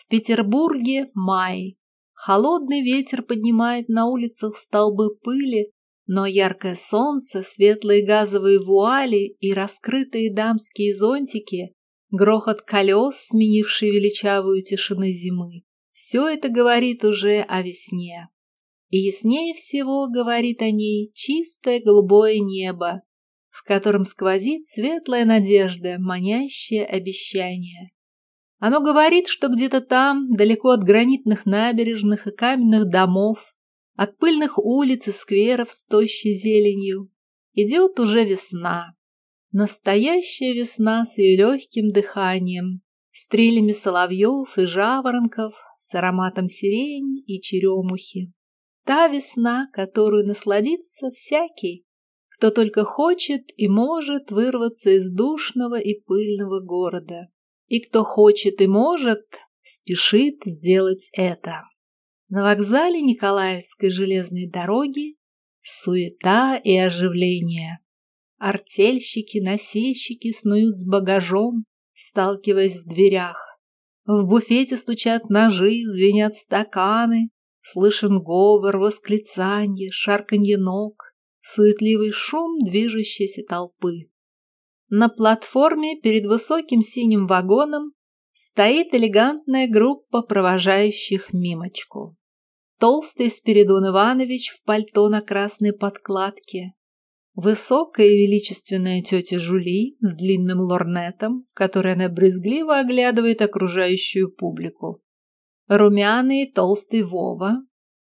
В Петербурге май. Холодный ветер поднимает на улицах столбы пыли, но яркое солнце, светлые газовые вуали и раскрытые дамские зонтики, грохот колес, сменивший величавую тишину зимы, все это говорит уже о весне. И яснее всего говорит о ней чистое голубое небо, в котором сквозит светлая надежда, манящее обещание. Оно говорит, что где-то там, далеко от гранитных набережных и каменных домов, от пыльных улиц и скверов с тощей зеленью, идет уже весна. Настоящая весна с ее легким дыханием, стрелями соловьев и жаворонков, с ароматом сирени и черемухи. Та весна, которую насладится всякий, кто только хочет и может вырваться из душного и пыльного города. И кто хочет и может, спешит сделать это. На вокзале Николаевской железной дороги суета и оживление. Артельщики, носильщики снуют с багажом, сталкиваясь в дверях. В буфете стучат ножи, звенят стаканы, слышен говор, восклицанье, шарканье ног, суетливый шум движущейся толпы. На платформе перед высоким синим вагоном стоит элегантная группа провожающих мимочку. Толстый Спиридон Иванович в пальто на красной подкладке. Высокая и величественная тетя Жули с длинным лорнетом, в которой она брезгливо оглядывает окружающую публику. Румяный и толстый Вова,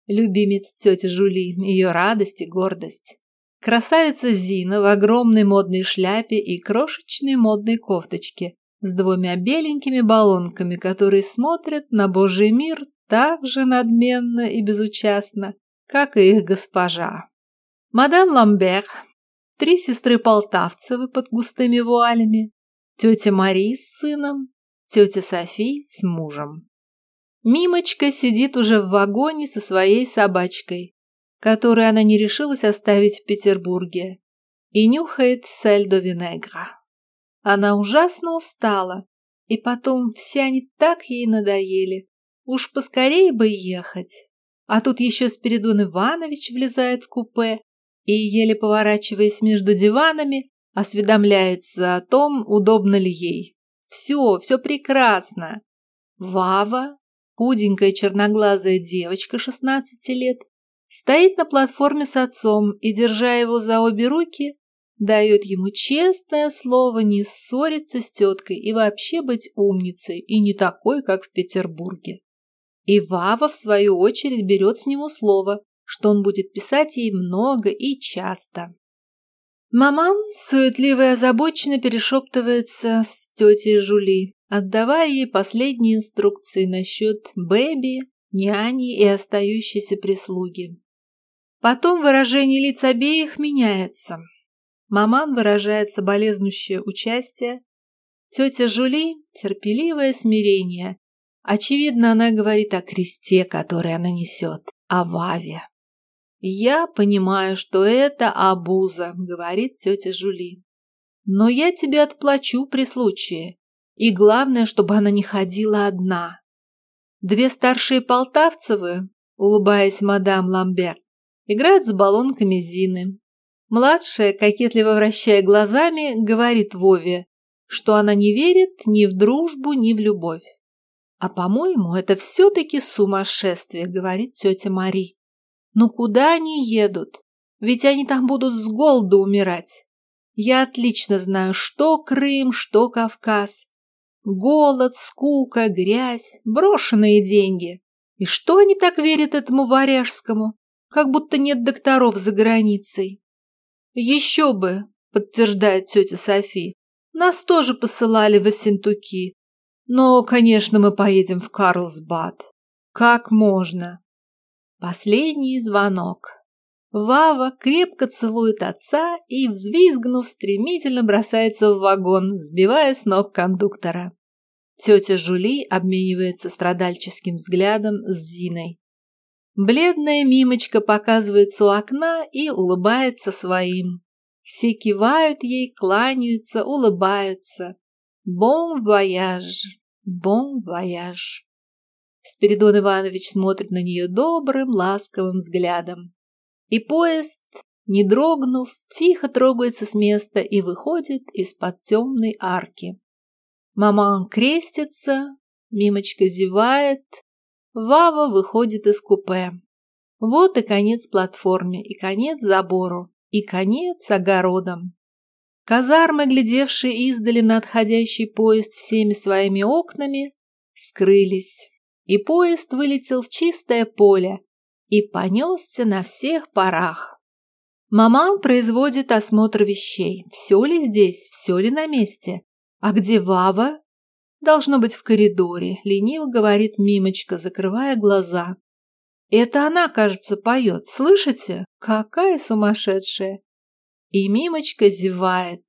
любимец тети Жули, ее радость и гордость. Красавица Зина в огромной модной шляпе и крошечной модной кофточке с двумя беленькими баллонками, которые смотрят на Божий мир так же надменно и безучастно, как и их госпожа. Мадам Ламбер, три сестры Полтавцевы под густыми вуалями, тетя Мари с сыном, тетя Софи с мужем. Мимочка сидит уже в вагоне со своей собачкой, которую она не решилась оставить в Петербурге, и нюхает сельдо винегра. Она ужасно устала, и потом все они так ей надоели, Уж поскорее бы ехать. А тут еще Спиридон Иванович влезает в купе и, еле поворачиваясь между диванами, осведомляется о том, удобно ли ей. Все, все прекрасно. Вава, худенькая черноглазая девочка 16 лет, стоит на платформе с отцом и, держа его за обе руки, дает ему честное слово не ссориться с теткой и вообще быть умницей и не такой, как в Петербурге. И Вава, в свою очередь, берет с него слово, что он будет писать ей много и часто. Маман суетливо и озабоченно перешептывается с тетей Жули, отдавая ей последние инструкции насчет Бэби, няни и остающейся прислуги. Потом выражение лиц обеих меняется. Маман выражает соболезнущее участие, тетя Жули – терпеливое смирение, Очевидно, она говорит о кресте, который она несет, о Ваве. «Я понимаю, что это обуза», — говорит тетя Жули. «Но я тебе отплачу при случае. И главное, чтобы она не ходила одна». Две старшие Полтавцевы, улыбаясь мадам Ламбер, играют с баллонками Зины. Младшая, кокетливо вращая глазами, говорит Вове, что она не верит ни в дружбу, ни в любовь. «А, по-моему, это все-таки сумасшествие», — говорит тетя Мари. «Ну куда они едут? Ведь они там будут с голоду умирать. Я отлично знаю, что Крым, что Кавказ. Голод, скука, грязь, брошенные деньги. И что они так верят этому Варяжскому, как будто нет докторов за границей? Еще бы, подтверждает тетя Софи, нас тоже посылали в Осентуки, но, конечно, мы поедем в Карлсбад. Как можно? Последний звонок. Вава крепко целует отца и, взвизгнув, стремительно бросается в вагон, сбивая с ног кондуктора. Тетя Жули обменивается страдальческим взглядом с Зиной. Бледная мимочка показывается у окна и улыбается своим. Все кивают ей, кланяются, улыбаются. Bon voyage, bon voyage. Спиридон Иванович смотрит на нее добрым, ласковым взглядом. И поезд, не дрогнув, тихо трогается с места и выходит из-под темной арки. Маман крестится, Мимочка зевает, Вава выходит из купе. Вот и конец платформе, и конец забору, и конец огородам. Казармы, глядевшие издали на отходящий поезд всеми своими окнами, скрылись, и поезд вылетел в чистое поле и понесся на всех парах. Маман производит осмотр вещей. Все ли здесь, все ли на месте? А где Вава? Должно быть в коридоре, лениво говорит Мимочка, закрывая глаза. Это она, кажется, поет. Слышите? Какая сумасшедшая! И Мимочка зевает.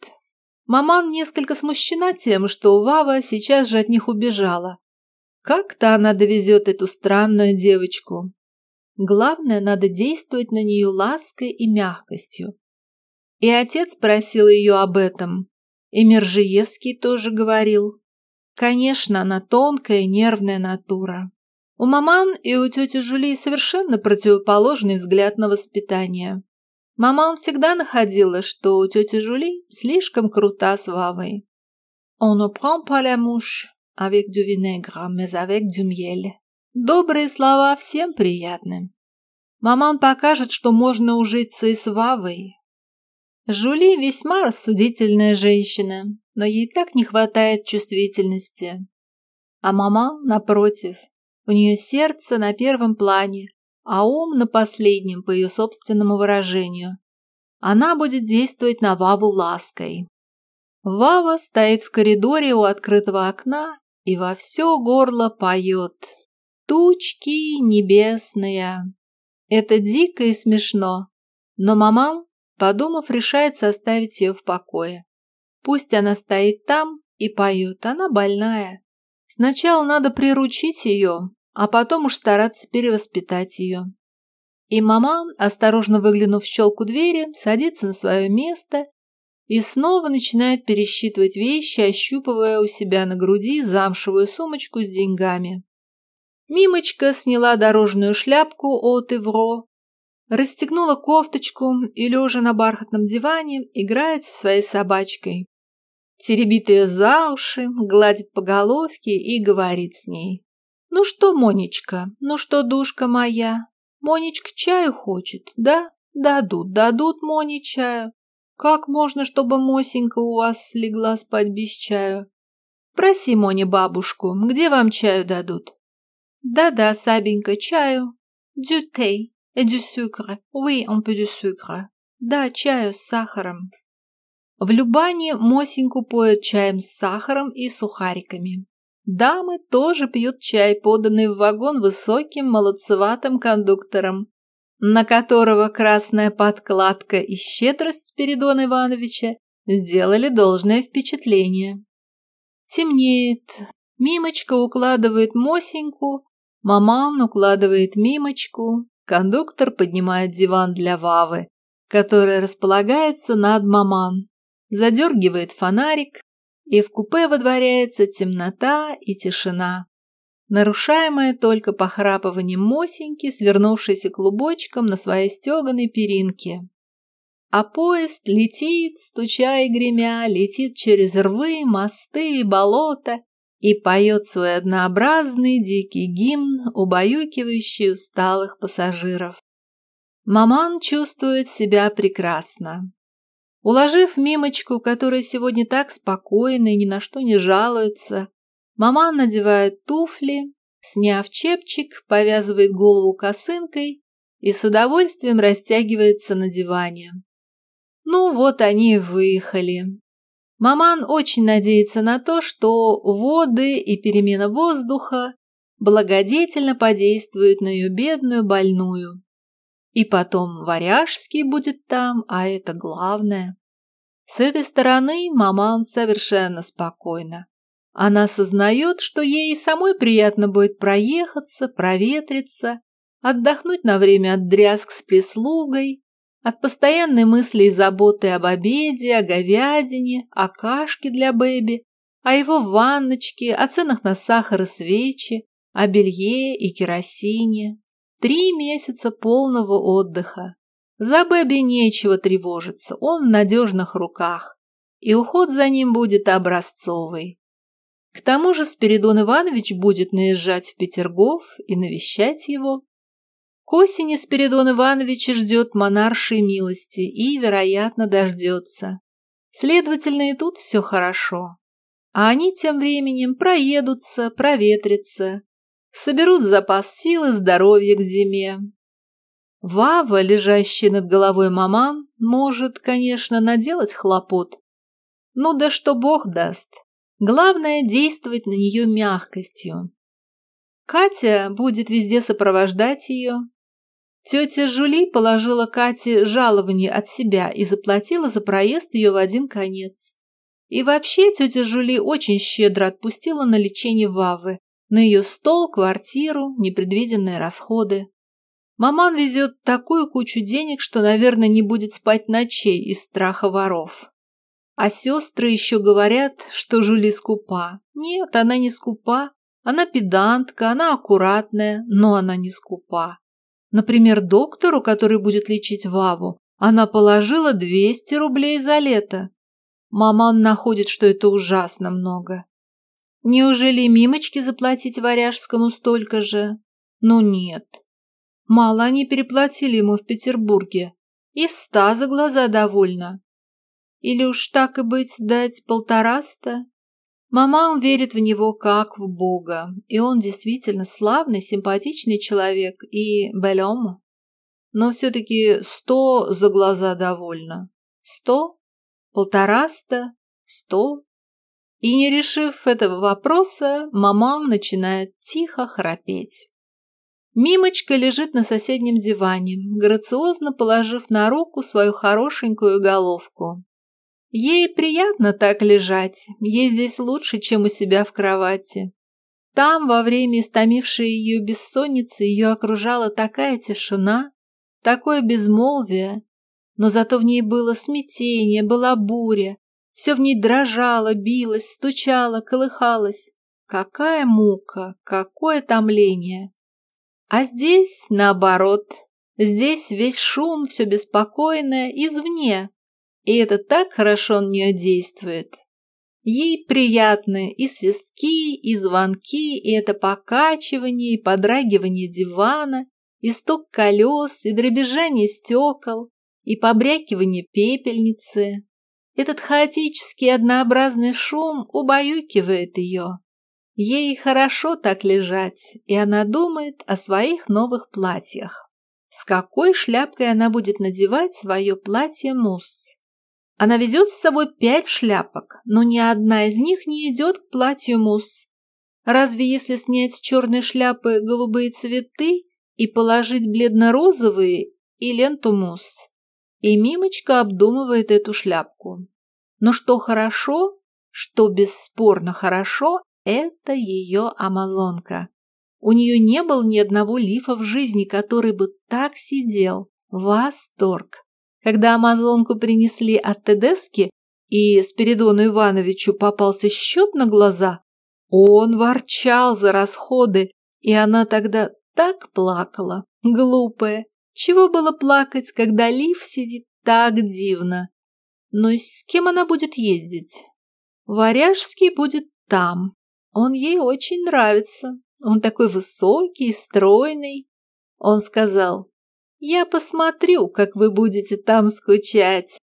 Маман несколько смущена тем, что Вава сейчас же от них убежала. Как-то она довезет эту странную девочку. Главное, надо действовать на нее лаской и мягкостью. И отец просил ее об этом. И Мержиевский тоже говорил. Конечно, она тонкая, нервная натура. У маман и у тети Жули совершенно противоположный взгляд на воспитание. Маман всегда находила, что у тети Жули слишком крута с Вавой. «On ne prend pas la mouche avec du vinaigre, mais avec du miel». Добрые слова всем приятны. Маман покажет, что можно ужиться и с Вавой. Жули весьма рассудительная женщина, но ей так не хватает чувствительности. А маман, напротив, у нее сердце на первом плане, а ум на последнем, по ее собственному выражению. Она будет действовать на Ваву лаской. Вава стоит в коридоре у открытого окна и во все горло поет. Тучки небесные. Это дико и смешно, но маман, подумав, решается оставить ее в покое. Пусть она стоит там и поет, она больная. Сначала надо приручить ее, а потом уж стараться перевоспитать ее. И маман, осторожно выглянув в щелку двери, садится на свое место и снова начинает пересчитывать вещи, ощупывая у себя на груди замшевую сумочку с деньгами. Мимочка сняла дорожную шляпку от Ивро, расстегнула кофточку и, лежа на бархатном диване, играет со своей собачкой. Теребит ее за уши, гладит по головке и говорит с ней. «Ну что, Монечка, ну что, душка моя, Монечка чаю хочет, да? Дадут, дадут Моне чаю. Как можно, чтобы Мосенька у вас слегла спать без чаю? Проси, Моне, бабушку, где вам чаю дадут?» Да-да, Сабенька, чаю. Thé et du sucre. Oui, un peu du sucre. Да, чаю с сахаром. В Любане Мосеньку поют чаем с сахаром и сухариками. Дамы тоже пьют чай, поданный в вагон высоким молодцеватым кондуктором, на которого красная подкладка и щедрость Спиридона Ивановича сделали должное впечатление. Темнеет. Мимочка укладывает Мосеньку Маман укладывает мимочку, кондуктор поднимает диван для Вавы, который располагается над Маман, задергивает фонарик, и в купе водворяется темнота и тишина, нарушаемая только похрапыванием Мосеньки, свернувшейся клубочком на своей стеганой перинке. А поезд летит, стуча и гремя, летит через рвы, мосты и болота, и поет свой однообразный дикий гимн, убаюкивающий усталых пассажиров. Маман чувствует себя прекрасно. Уложив Мимочку, которая сегодня так спокойна и ни на что не жалуется, Маман надевает туфли, сняв чепчик, повязывает голову косынкой и с удовольствием растягивается на диване. Ну вот они и выехали. Маман очень надеется на то, что воды и перемена воздуха благодетельно подействуют на ее бедную больную. И потом Варяжский будет там, а это главное. С этой стороны Маман совершенно спокойна. Она сознает, что ей самой приятно будет проехаться, проветриться, отдохнуть на время от дрязг с прислугой, от постоянной мысли и заботы об обеде, о говядине, о кашке для Бэби, о его ванночке, о ценах на сахар и свечи, о белье и керосине. Три месяца полного отдыха. За Бэби нечего тревожиться, он в надежных руках, и уход за ним будет образцовый. К тому же Спиридон Иванович будет наезжать в Петергоф и навещать его. К осени Спиридон Иванович ждет монаршей милости и, вероятно, дождется. Следовательно, и тут все хорошо. А они тем временем проедутся, проветрятся, соберут запас сил и здоровья к зиме. Вава, лежащая над головой маман, может, конечно, наделать хлопот. Ну да что бог даст. Главное – действовать на нее мягкостью. Катя будет везде сопровождать ее. Тетя Жули положила Кате жалование от себя и заплатила за проезд ее в один конец. И вообще тетя Жули очень щедро отпустила на лечение Вавы, на ее стол, квартиру, непредвиденные расходы. Маман везет такую кучу денег, что, наверное, не будет спать ночей из страха воров. А сестры еще говорят, что Жули скупа. Нет, она не скупа. Она педантка, она аккуратная, но она не скупа. Например, доктору, который будет лечить Ваву, она положила 200 рублей за лето. Маман находит, что это ужасно много. Неужели Мимочке заплатить Варяжскому столько же? Ну нет. Мало они переплатили ему в Петербурге. И ста за глаза довольно. Или уж так и быть дать полтораста? Маман верит в него как в Бога, и он действительно славный, симпатичный человек и белем. Но все-таки сто за глаза довольно. Сто? Полтораста? Сто? И не решив этого вопроса, маман начинает тихо храпеть. Мимочка лежит на соседнем диване, грациозно положив на руку свою хорошенькую головку. Ей приятно так лежать, ей здесь лучше, чем у себя в кровати. Там, во время истомившей ее бессонницы, ее окружала такая тишина, такое безмолвие, но зато в ней было смятение, была буря, все в ней дрожало, билось, стучало, колыхалось. Какая мука, какое томление! А здесь, наоборот, здесь весь шум, все беспокойное извне, и это так хорошо на нее действует. Ей приятны и свистки, и звонки, и это покачивание, и подрагивание дивана, и стук колес, и дребезжание стекол, и побрякивание пепельницы. Этот хаотический однообразный шум убаюкивает ее. Ей хорошо так лежать, и она думает о своих новых платьях. С какой шляпкой она будет надевать свое платье-мусс? Она везет с собой пять шляпок, но ни одна из них не идет к платью мусс. Разве если снять с черной шляпы голубые цветы и положить бледно-розовые и ленту мусс? И Мимочка обдумывает эту шляпку. Но что хорошо, что бесспорно хорошо, это ее амазонка. У нее не было ни одного лифа в жизни, который бы так сидел. Восторг! Когда амазонку принесли от Тедески, и Спиридону Ивановичу попался счет на глаза, он ворчал за расходы, и она тогда так плакала, глупая, чего было плакать, когда Лив сидит так дивно? Но с кем она будет ездить? Варяжский будет там. Он ей очень нравится. Он такой высокий, стройный. Он сказал, я посмотрю, как вы будете там скучать.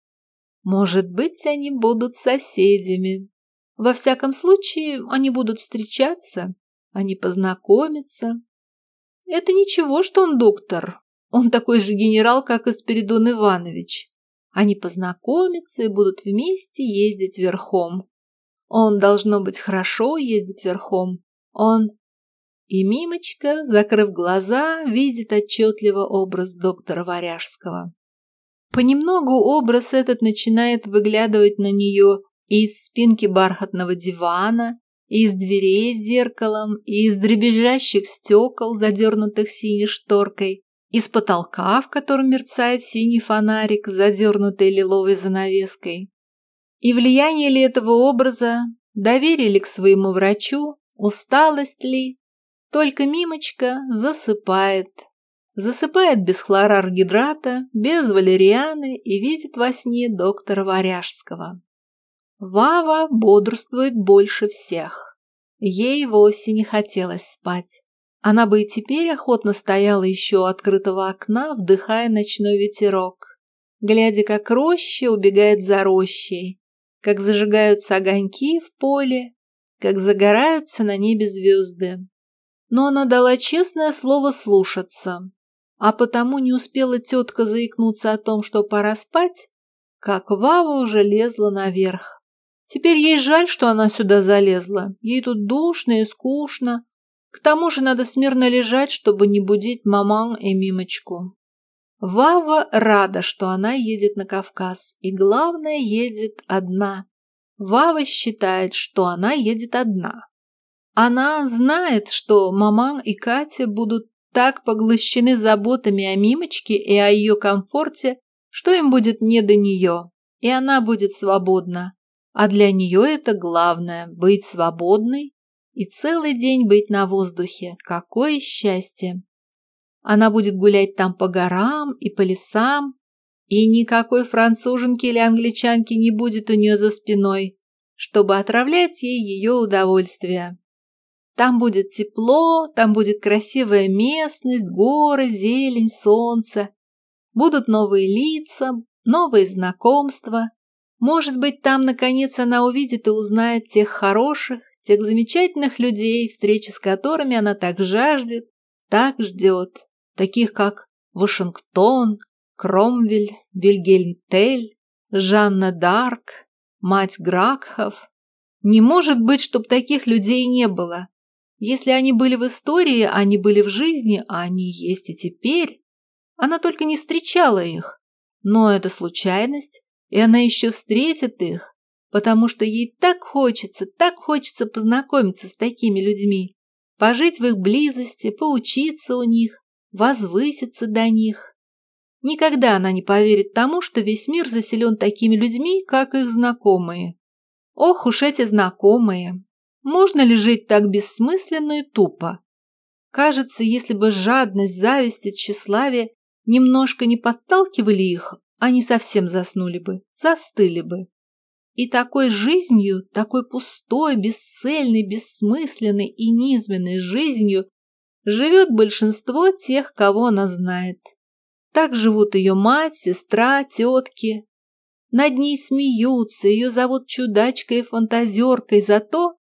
Может быть, они будут соседями. Во всяком случае, они будут встречаться, они познакомятся. Это ничего, что он доктор, он такой же генерал, как и Спиридон Иванович. Они познакомятся и будут вместе ездить верхом. Он, должно быть, хорошо ездит верхом. Он... И Мимочка, закрыв глаза, видит отчетливо образ доктора Варяжского. Понемногу образ этот начинает выглядывать на нее из спинки бархатного дивана, из дверей с зеркалом, из дребезжащих стекол, задернутых синей шторкой, из потолка, в котором мерцает синий фонарик, задернутый лиловой занавеской. И влияние ли этого образа, доверие ли к своему врачу, усталость ли, Только Мимочка засыпает. Засыпает без хлораргидрата, без валерианы и видит во сне доктора Варяжского. Вава бодрствует больше всех. Ей вовсе не хотелось спать. Она бы и теперь охотно стояла еще у открытого окна, вдыхая ночной ветерок, глядя, как роща убегает за рощей, как зажигаются огоньки в поле, как загораются на небе звезды. Но она дала честное слово слушаться, а потому не успела тетка заикнуться о том, что пора спать, как Вава уже лезла наверх. Теперь ей жаль, что она сюда залезла, ей тут душно и скучно, к тому же надо смирно лежать, чтобы не будить маман и Мимочку. Вава рада, что она едет на Кавказ, и главное, едет одна. Вава считает, что она едет одна. Она знает, что маман и Катя будут так поглощены заботами о Мимочке и о ее комфорте, что им будет не до нее, и она будет свободна. А для нее это главное – быть свободной и целый день быть на воздухе. Какое счастье! Она будет гулять там по горам и по лесам, и никакой француженки или англичанки не будет у нее за спиной, чтобы отравлять ей ее удовольствие. Там будет тепло, там будет красивая местность, горы, зелень, солнце. Будут новые лица, новые знакомства. Может быть, там, наконец, она увидит и узнает тех хороших, тех замечательных людей, встречи с которыми она так жаждет, так ждет, таких как Вашингтон, Кромвель, Вильгельм Тель, Жанна Дарк, мать Гракхов. Не может быть, чтоб таких людей не было. Если они были в истории, они были в жизни, а они есть и теперь. Она только не встречала их. Но это случайность, и она еще встретит их, потому что ей так хочется, так хочется познакомиться с такими людьми, пожить в их близости, поучиться у них, возвыситься до них. Никогда она не поверит тому, что весь мир заселен такими людьми, как их знакомые. Ох уж эти знакомые! Можно ли жить так бессмысленно и тупо? Кажется, если бы жадность, зависть и тщеславие немножко не подталкивали их, они совсем заснули бы, застыли бы. И такой жизнью, такой пустой, бесцельной, бессмысленной и низменной жизнью живет большинство тех, кого она знает. Так живут ее мать, сестра, тетки. Над ней смеются, ее зовут чудачкой и фантазеркой за то,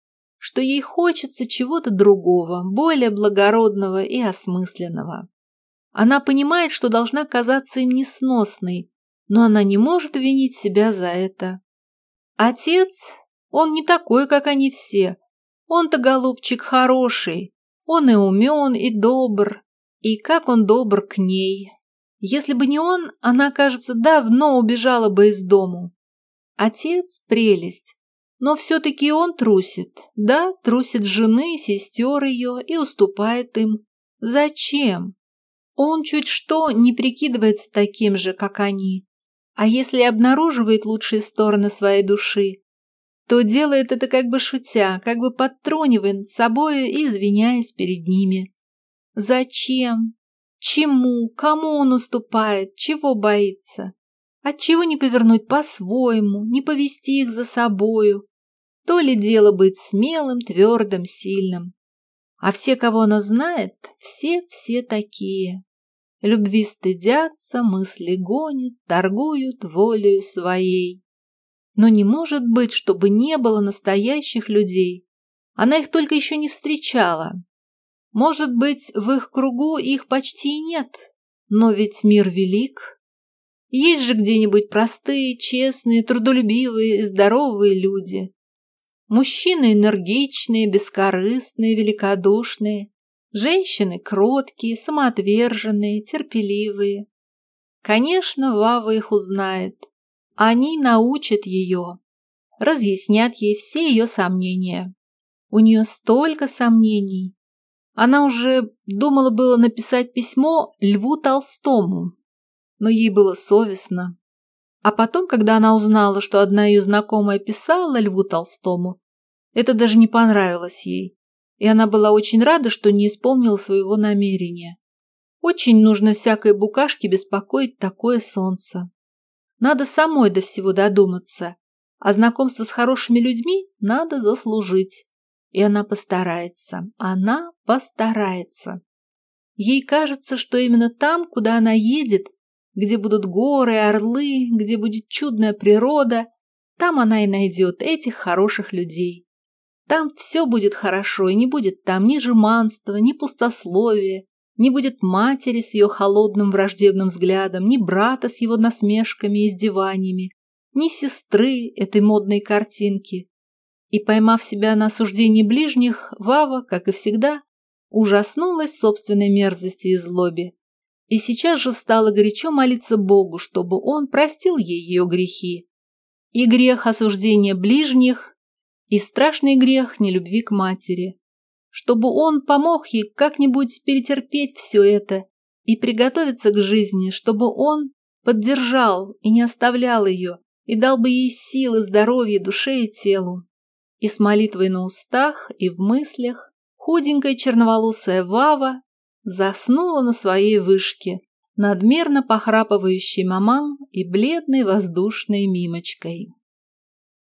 что ей хочется чего-то другого, более благородного и осмысленного. Она понимает, что должна казаться им несносной, но она не может винить себя за это. Отец, он не такой, как они все. Он-то, голубчик, хороший. Он и умен, и добр. И как он добр к ней. Если бы не он, она, кажется, давно убежала бы из дому. Отец – прелесть. Но все-таки он трусит. Да, трусит жены, сестер ее и уступает им. Зачем? Он чуть что не прикидывается таким же, как они. А если обнаруживает лучшие стороны своей души, то делает это как бы шутя, как бы подтрунивая над собою и извиняясь перед ними. Зачем? Чему? Кому он уступает? Чего боится? Отчего не повернуть по-своему, не повести их за собою? То ли дело быть смелым, твердым, сильным. А все, кого она знает, все-все такие. Любви стыдятся, мысли гонят, торгуют волею своей. Но не может быть, чтобы не было настоящих людей. Она их только еще не встречала. Может быть, в их кругу их почти и нет. Но ведь мир велик. Есть же где-нибудь простые, честные, трудолюбивые, здоровые люди. Мужчины энергичные, бескорыстные, великодушные. Женщины кроткие, самоотверженные, терпеливые. Конечно, Вава их узнает. Они научат ее, разъяснят ей все ее сомнения. У нее столько сомнений. Она уже думала было написать письмо Льву Толстому, но ей было совестно. А потом, когда она узнала, что одна ее знакомая писала Льву Толстому, это даже не понравилось ей. и она была очень рада, что не исполнила своего намерения. Очень нужно всякой букашке беспокоить такое солнце. Надо самой до всего додуматься, а знакомство с хорошими людьми надо заслужить. И она постарается, она постарается. Ей кажется, что именно там, куда она едет, где будут горы, орлы, где будет чудная природа, там она и найдет этих хороших людей. Там все будет хорошо, и не будет там ни жеманства, ни пустословия, не будет матери с ее холодным враждебным взглядом, ни брата с его насмешками и издеваниями, ни сестры этой модной картинки. И, поймав себя на осуждении ближних, Вава, как и всегда, ужаснулась собственной мерзости и злобе. И сейчас же стала горячо молиться Богу, чтобы он простил ей ее грехи. И грех осуждения ближних, и страшный грех нелюбви к матери. Чтобы он помог ей как-нибудь перетерпеть все это и приготовиться к жизни, чтобы он поддержал и не оставлял ее, и дал бы ей силы, здоровье душе и телу. И с молитвой на устах и в мыслях худенькая черноволосая Вава заснула на своей вышке, надмерно похрапывающей мамам и бледной воздушной мимочкой.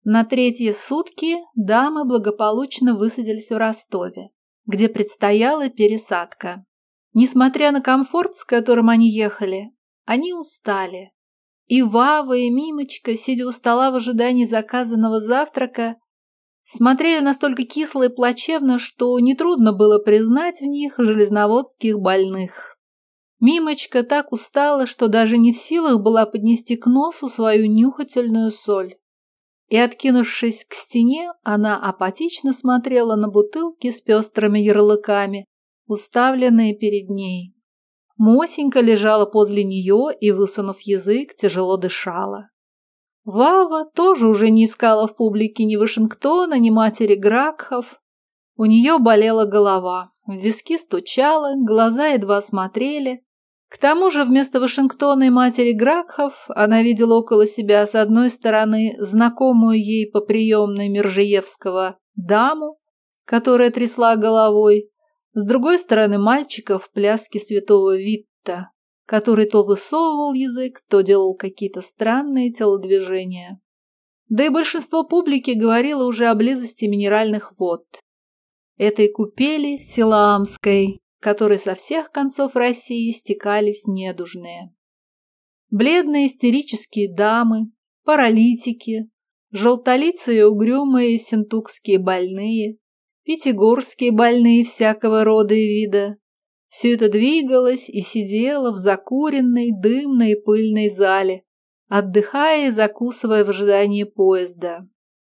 На третьи сутки дамы благополучно высадились в Ростове, где предстояла пересадка. Несмотря на комфорт, с которым они ехали, они устали. И Вава, и Мимочка, сидя у стола в ожидании заказанного завтрака, смотрели настолько кисло и плачевно, что нетрудно было признать в них железноводских больных. Мимочка так устала, что даже не в силах была поднести к носу свою нюхательную соль. И, откинувшись к стене, она апатично смотрела на бутылки с пестрыми ярлыками, уставленные перед ней. Мосенька лежала подле нее и, высунув язык, тяжело дышала. Вава тоже уже не искала в публике ни Вашингтона, ни матери Гракхов. У нее болела голова, в виски стучала, глаза едва смотрели. К тому же вместо Вашингтона и матери Гракхов она видела около себя с одной стороны знакомую ей по приемной Мержиевского даму, которая трясла головой, с другой стороны мальчика в пляске святого Витта, который то высовывал язык, то делал какие-то странные телодвижения. Да и большинство публики говорило уже о близости минеральных вод. Этой купели Силаамской, которой со всех концов России стекались недужные. Бледные истерические дамы, паралитики, желтолицые угрюмые синтукские больные, пятигорские больные всякого рода и вида, все это двигалось и сидело в закуренной, дымной и пыльной зале, отдыхая и закусывая в ожидании поезда.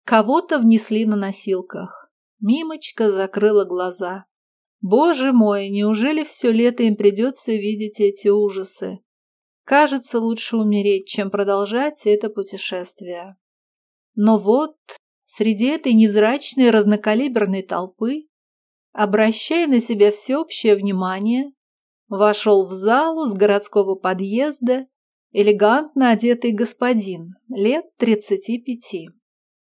Кого-то внесли на носилках. Мимочка закрыла глаза. Боже мой, неужели все лето им придется видеть эти ужасы? Кажется, лучше умереть, чем продолжать это путешествие. Но вот среди этой невзрачной разнокалиберной толпы обращая на себя всеобщее внимание, вошел в залу с городского подъезда элегантно одетый господин лет тридцати пяти.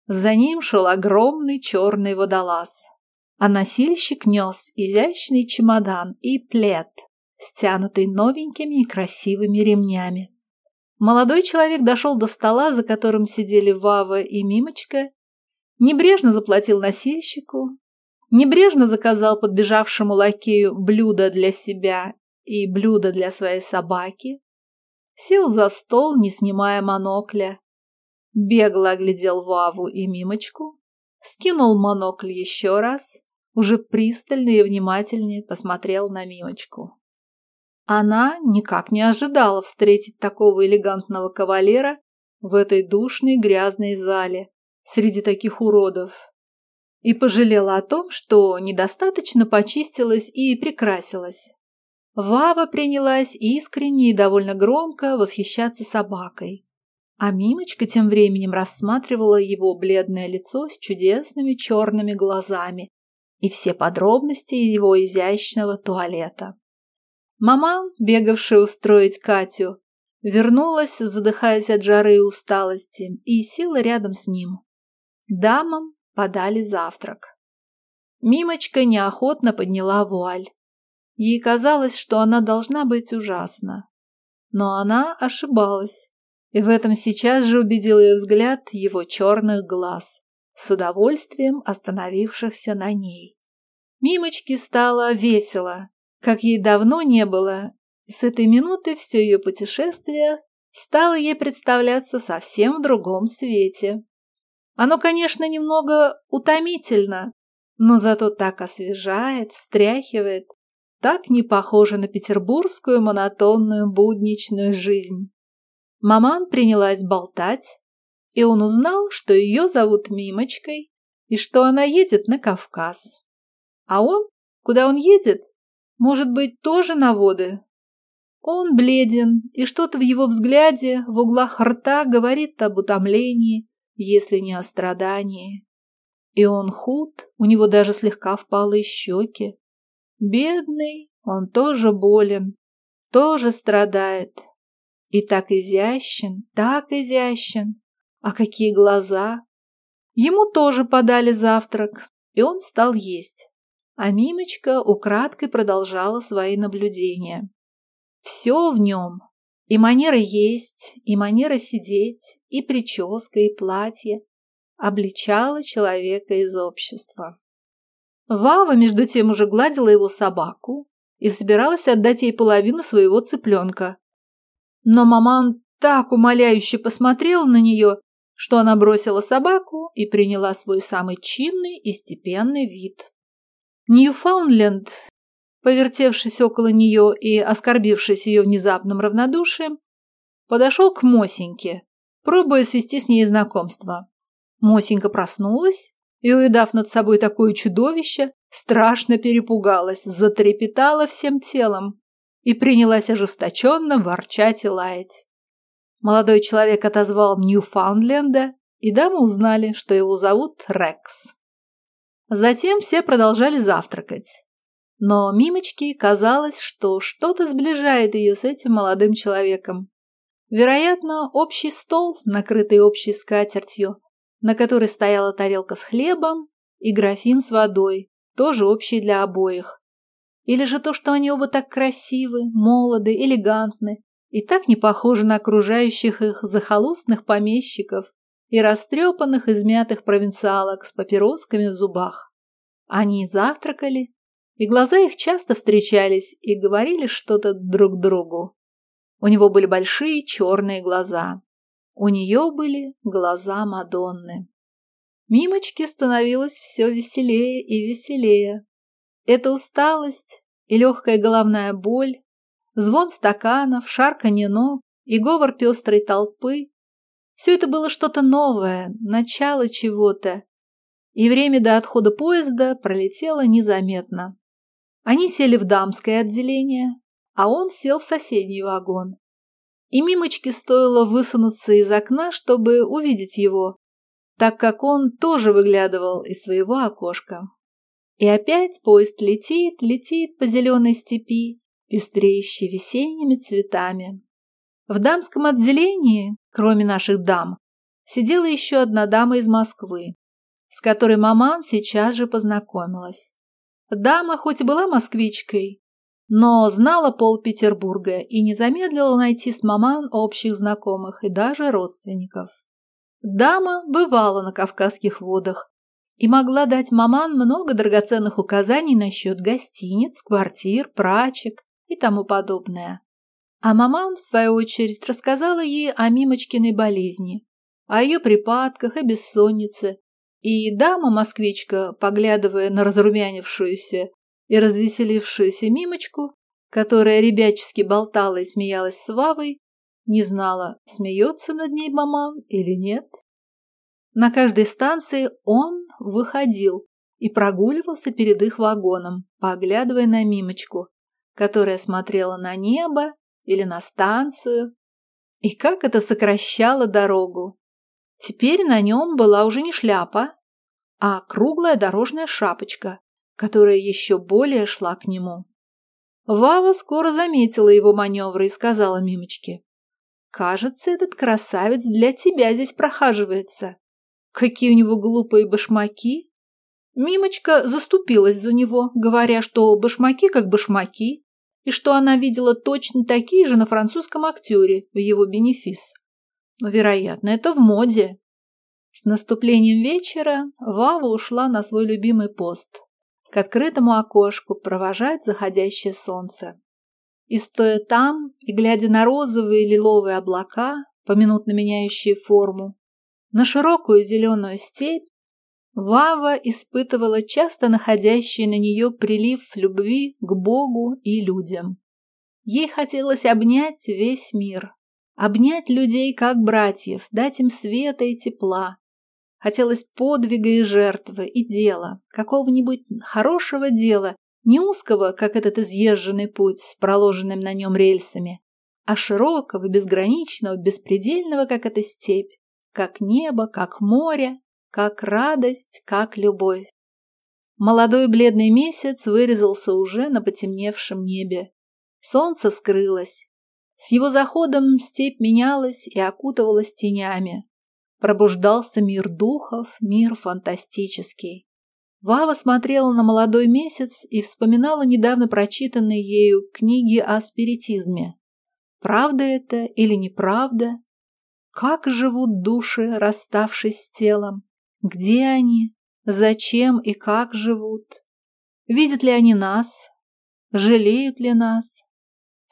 За ним шел огромный черный водолаз, а носильщик нес изящный чемодан и плед, стянутый новенькими и красивыми ремнями. Молодой человек дошел до стола, за которым сидели Вава и Мимочка, небрежно заплатил носильщику, Небрежно заказал подбежавшему лакею блюдо для себя и блюдо для своей собаки. Сел за стол, не снимая монокля. Бегло оглядел Ваву и Мимочку, скинул монокль еще раз, уже пристально и внимательнее посмотрел на Мимочку. Она никак не ожидала встретить такого элегантного кавалера в этой душной грязной зале среди таких уродов и пожалела о том, что недостаточно почистилась и прикрасилась. Вава принялась искренне и довольно громко восхищаться собакой. А Мимочка тем временем рассматривала его бледное лицо с чудесными черными глазами и все подробности его изящного туалета. Мама, бегавшая устроить Катю, вернулась, задыхаясь от жары и усталости, и села рядом с ним. Дамам подали завтрак. Мимочка неохотно подняла вуаль. Ей казалось, что она должна быть ужасна. Но она ошибалась, и в этом сейчас же убедил ее взгляд его черных глаз, с удовольствием остановившихся на ней. Мимочке стало весело, как ей давно не было, и с этой минуты все ее путешествие стало ей представляться совсем в другом свете. Оно, конечно, немного утомительно, но зато так освежает, встряхивает, так не похоже на петербургскую монотонную будничную жизнь. Маман принялась болтать, и он узнал, что ее зовут Мимочкой и что она едет на Кавказ. А он, куда он едет, может быть, тоже на воды. Он бледен, и что-то в его взгляде, в углах рта говорит об утомлении, если не о страдании. И он худ, у него даже слегка впалые щеки. Бедный, он тоже болен, тоже страдает. И так изящен, так изящен. А какие глаза! Ему тоже подали завтрак, и он стал есть. А Мимочка украдкой продолжала свои наблюдения. Все в нем, и манера есть, и манера сидеть, и прическа, и платье, обличала человека из общества. Вава, между тем, уже гладила его собаку и собиралась отдать ей половину своего цыпленка. Но маман так умоляюще посмотрела на нее, что она бросила собаку и приняла свой самый чинный и степенный вид. Ньюфаундленд, повертевшись около нее и оскорбившись ее внезапным равнодушием, подошел к Мосеньке, пробуя свести с ней знакомство. Мосенька проснулась и, увидав над собой такое чудовище, страшно перепугалась, затрепетала всем телом и принялась ожесточенно ворчать и лаять. Молодой человек отозвал Ньюфаундленда, и дамы узнали, что его зовут Рекс. Затем все продолжали завтракать. Но Мимочке казалось, что что-то сближает ее с этим молодым человеком. Вероятно, общий стол, накрытый общей скатертью, на которой стояла тарелка с хлебом и графин с водой, тоже общий для обоих. Или же то, что они оба так красивы, молоды, элегантны и так не похожи на окружающих их захолустных помещиков и растрепанных измятых провинциалок с папиросками в зубах. Они завтракали, и глаза их часто встречались и говорили что-то друг другу. У него были большие черные глаза. У нее были глаза Мадонны. Мимочке становилось все веселее и веселее. Эта усталость и легкая головная боль, звон стаканов, шарканье ног и говор пестрой толпы – все это было что-то новое, начало чего-то, и время до отхода поезда пролетело незаметно. Они сели в дамское отделение, а он сел в соседний вагон. И Мимочке стоило высунуться из окна, чтобы увидеть его, так как он тоже выглядывал из своего окошка. И опять поезд летит, летит по зеленой степи, пестреющей весенними цветами. В дамском отделении, кроме наших дам, сидела еще одна дама из Москвы, с которой маман сейчас же познакомилась. Дама хоть и была москвичкой, но знала пол Петербурга и не замедлила найти с маман общих знакомых и даже родственников. Дама бывала на Кавказских водах и могла дать маман много драгоценных указаний насчет гостиниц, квартир, прачек и тому подобное. А маман, в свою очередь, рассказала ей о Мимочкиной болезни, о ее припадках и бессоннице, и дама-москвичка, поглядывая на разрумянившуюся и развеселившуюся Мимочку, которая ребячески болтала и смеялась с Вавой, не знала, смеется над ней маман или нет. На каждой станции он выходил и прогуливался перед их вагоном, поглядывая на Мимочку, которая смотрела на небо или на станцию. И как это сокращало дорогу! Теперь на нем была уже не шляпа, а круглая дорожная шапочка, которая еще более шла к нему. Вава скоро заметила его маневры и сказала Мимочке, «Кажется, этот красавец для тебя здесь прохаживается. Какие у него глупые башмаки! Мимочка заступилась за него, говоря, что башмаки как башмаки, и что она видела точно такие же на французском актере в его бенефис. Но, вероятно, это в моде. С наступлением вечера Вава ушла на свой любимый пост к открытому окошку провожать заходящее солнце. И стоя там, и глядя на розовые лиловые облака, поминутно меняющие форму, на широкую зеленую степь, Вава испытывала часто находящий на нее прилив любви к Богу и людям. Ей хотелось обнять весь мир, обнять людей как братьев, дать им света и тепла. Хотелось подвига и жертвы, и дела, какого-нибудь хорошего дела, не узкого, как этот изъезженный путь с проложенным на нем рельсами, а широкого, безграничного, беспредельного, как эта степь, как небо, как море, как радость, как любовь. Молодой бледный месяц вырезался уже на потемневшем небе. Солнце скрылось. С его заходом степь менялась и окутывалась тенями. Пробуждался мир духов, мир фантастический. Вава смотрела на молодой месяц и вспоминала недавно прочитанные ею книги о спиритизме. Правда это или неправда? Как живут души, расставшись с телом? Где они? Зачем и как живут? Видят ли они нас? Жалеют ли нас?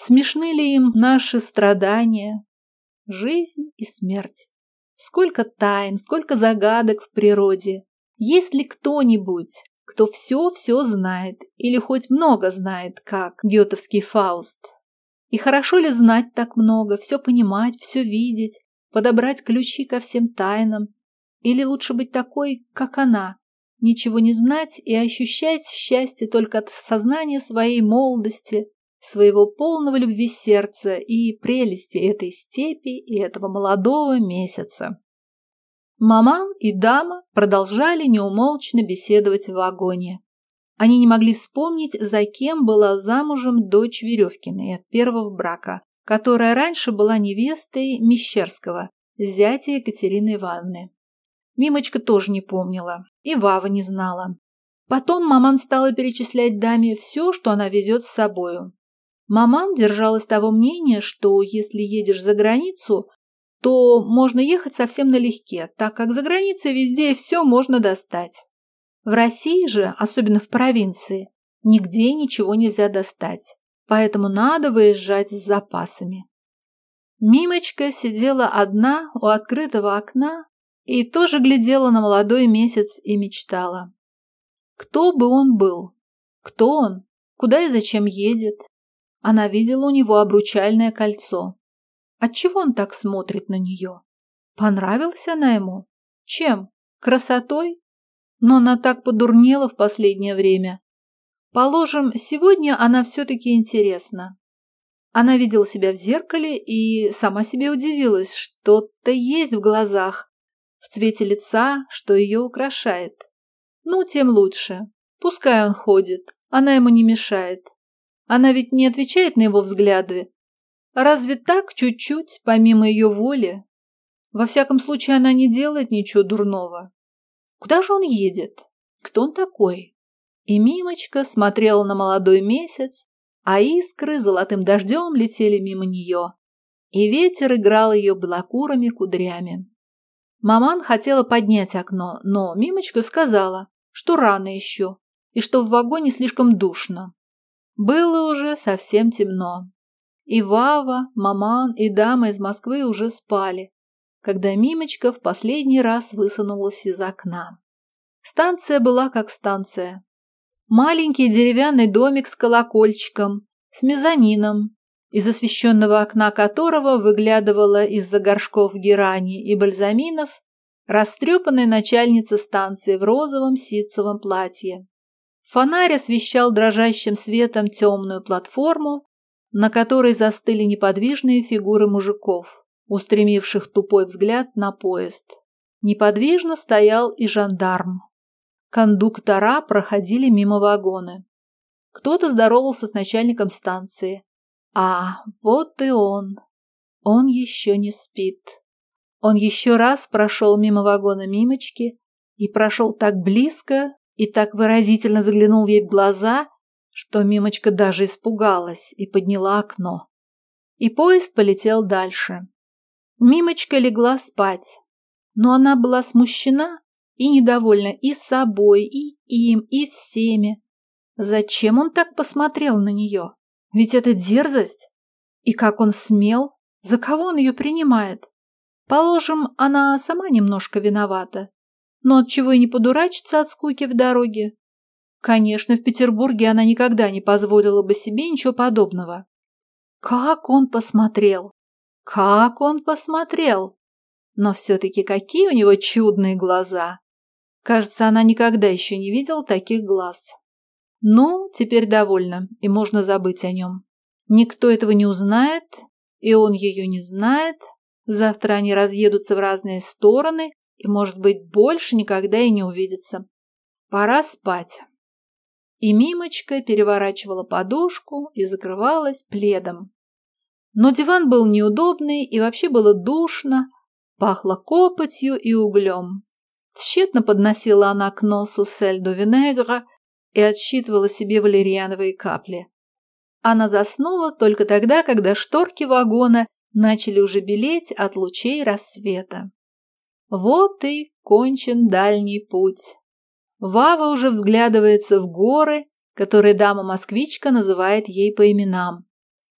Смешны ли им наши страдания? Жизнь и смерть. Сколько тайн, сколько загадок в природе. Есть ли кто-нибудь, кто все-все знает или хоть много знает, как гетовский Фауст? И хорошо ли знать так много, все понимать, все видеть, подобрать ключи ко всем тайнам, или лучше быть такой, как она, ничего не знать и ощущать счастье только от сознания своей молодости, своего полного любви сердца и прелести этой степи и этого молодого месяца. Маман и дама продолжали неумолчно беседовать в вагоне. Они не могли вспомнить, за кем была замужем дочь Веревкиной от первого брака, которая раньше была невестой Мещерского, зятя Екатерины Ивановны. Мимочка тоже не помнила, и Вава не знала. Потом маман стала перечислять даме все, что она везет с собою. Маман держалась того мнения, что если едешь за границу, то можно ехать совсем налегке, так как за границей везде все можно достать. В России же, особенно в провинции, нигде ничего нельзя достать, поэтому надо выезжать с запасами. Мимочка сидела одна у открытого окна и тоже глядела на молодой месяц и мечтала. Кто бы он был? Кто он? Куда и зачем едет? Она видела у него обручальное кольцо. Отчего он так смотрит на нее? Понравилась она ему? Чем? Красотой? Но она так подурнела в последнее время. Положим, сегодня она все-таки интересна. Она видела себя в зеркале и сама себе удивилась, что-то есть в глазах, в цвете лица, что ее украшает. Ну, тем лучше. Пускай он ходит, она ему не мешает. Она ведь не отвечает на его взгляды. Разве так чуть-чуть, помимо ее воли? Во всяком случае, она не делает ничего дурного. Куда же он едет? Кто он такой? И Мимочка смотрела на молодой месяц, а искры золотым дождем летели мимо нее, и ветер играл ее белокурыми кудрями. Маман хотела поднять окно, но Мимочка сказала, что рано еще и что в вагоне слишком душно. Было уже совсем темно. И Вава, Маман и дама из Москвы уже спали, когда Мимочка в последний раз высунулась из окна. Станция была как станция. Маленький деревянный домик с колокольчиком, с мезонином, из освещенного окна которого выглядывала из-за горшков герани и бальзаминов растрепанная начальница станции в розовом ситцевом платье. Фонарь освещал дрожащим светом темную платформу, на которой застыли неподвижные фигуры мужиков, устремивших тупой взгляд на поезд. Неподвижно стоял и жандарм. Кондуктора проходили мимо вагона. Кто-то здоровался с начальником станции, а, вот и он. Он еще не спит. Он еще раз прошел мимо вагона Мимочки и прошел так близко и так выразительно заглянул ей в глаза, что Мимочка даже испугалась и подняла окно. И поезд полетел дальше. Мимочка легла спать, но она была смущена и недовольна и собой, и им, и всеми. Зачем он так посмотрел на нее? Ведь это дерзость. И как он смел? За кого он ее принимает? Положим, она сама немножко виновата. Но от чего и не подурачиться от скуки в дороге? Конечно, в Петербурге она никогда не позволила бы себе ничего подобного. Как он посмотрел! Как он посмотрел! Но все-таки какие у него чудные глаза! Кажется, она никогда еще не видела таких глаз. Ну, теперь довольно, и можно забыть о нем. Никто этого не узнает, и он ее не знает. Завтра они разъедутся в разные стороны, и, может быть, больше никогда и не увидятся. Пора спать. И Мимочка переворачивала подушку и закрывалась пледом. Но диван был неудобный и вообще было душно, пахло копотью и углем. Тщетно подносила она к носу сельду винегра и отсчитывала себе валерьяновые капли. Она заснула только тогда, когда шторки вагона начали уже белеть от лучей рассвета. Вот и кончен дальний путь. Вава уже взглядывается в горы, которые дама-москвичка называет ей по именам.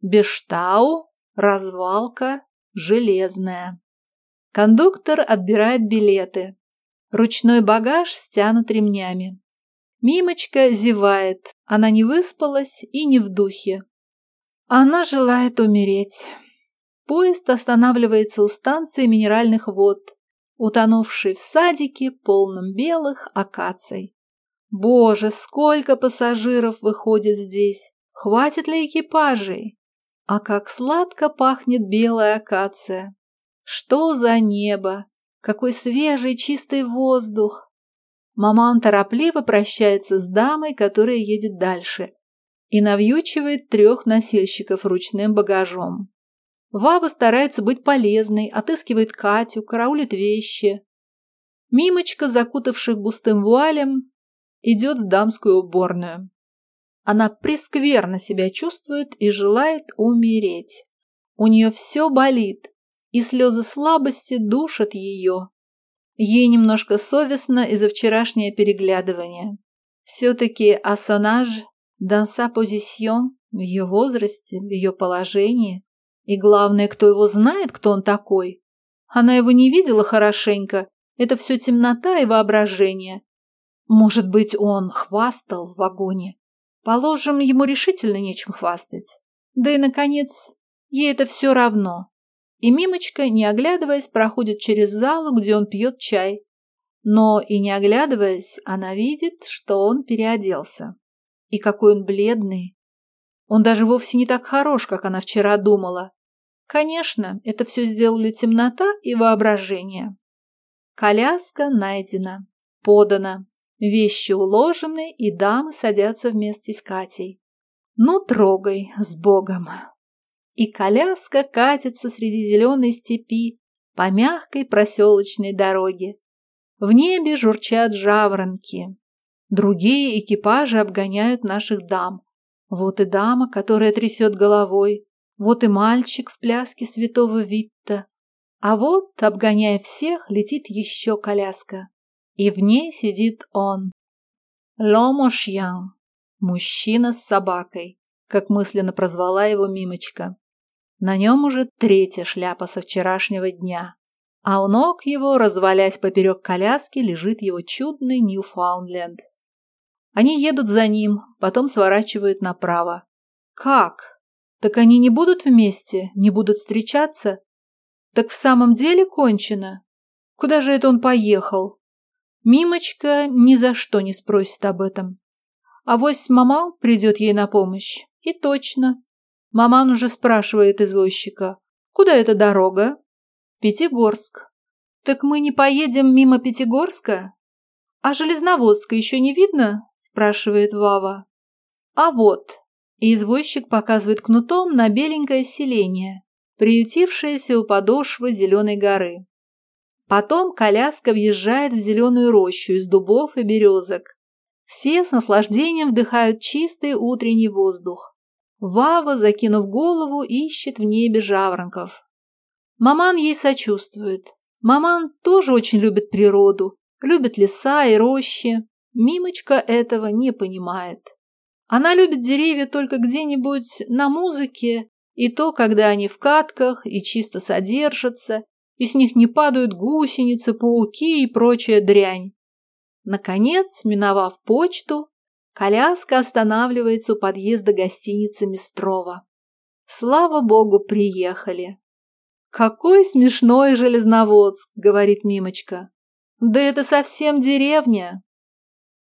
Бештау, развалка, железная. Кондуктор отбирает билеты. Ручной багаж стянут ремнями. Мимочка зевает, она не выспалась и не в духе. Она желает умереть. Поезд останавливается у станции минеральных вод, утонувшей в садике, полном белых акаций. Боже, сколько пассажиров выходит здесь! Хватит ли экипажей? А как сладко пахнет белая акация! Что за небо! Какой свежий чистый воздух! Маман торопливо прощается с дамой, которая едет дальше, и навьючивает трех носильщиков ручным багажом. Вава старается быть полезной, отыскивает Катю, караулит вещи. Мимочка, закутавших густым вуалем, идет в дамскую уборную. Она прескверно себя чувствует и желает умереть. У нее все болит, и слезы слабости душат ее. Ей немножко совестно из-за вчерашнее переглядывание. Все-таки асонаж, данса позисьон в ее возрасте, в ее положении. И главное, кто его знает, кто он такой. Она его не видела хорошенько. Это все темнота и воображение. Может быть, он хвастал в вагоне. Положим, ему решительно нечем хвастать. Да и, наконец, ей это все равно и Мимочка, не оглядываясь, проходит через залу, где он пьет чай. Но и не оглядываясь, она видит, что он переоделся. И какой он бледный. Он даже вовсе не так хорош, как она вчера думала. Конечно, это все сделали темнота и воображение. Коляска найдена, подана, вещи уложены, и дамы садятся вместе с Катей. Ну, трогай, с Богом и коляска катится среди зеленой степи по мягкой проселочной дороге. В небе журчат жаворонки. Другие экипажи обгоняют наших дам. Вот и дама, которая трясет головой, вот и мальчик в пляске святого Витта. А вот, обгоняя всех, летит еще коляска. И в ней сидит он. Ломошьян, мужчина с собакой, как мысленно прозвала его Мимочка. На нем уже третья шляпа со вчерашнего дня, а у ног его, развалясь поперек коляски, лежит его чудный Ньюфаундленд. Они едут за ним, потом сворачивают направо. Как? Так они не будут вместе, не будут встречаться? Так в самом деле кончено? Куда же это он поехал? Мимочка ни за что не спросит об этом. А вось мама придет ей на помощь. И точно, Маман уже спрашивает извозчика. «Куда эта дорога?» «Пятигорск». «Так мы не поедем мимо Пятигорска?» «А Железноводска еще не видно?» – спрашивает Вава. «А вот». И извозчик показывает кнутом на беленькое селение, приютившееся у подошвы зеленой горы. Потом коляска въезжает в зеленую рощу из дубов и березок. Все с наслаждением вдыхают чистый утренний воздух. Вава, закинув голову, ищет в небе жаворонков. Маман ей сочувствует. Маман тоже очень любит природу, любит леса и рощи. Мимочка этого не понимает. Она любит деревья только где-нибудь на музыке, и то, когда они в катках и чисто содержатся, и с них не падают гусеницы, пауки и прочая дрянь. Наконец, миновав почту, коляска останавливается у подъезда гостиницы Мистрова. Слава богу, приехали. «Какой смешной Железноводск!» — говорит Мимочка. «Да это совсем деревня!»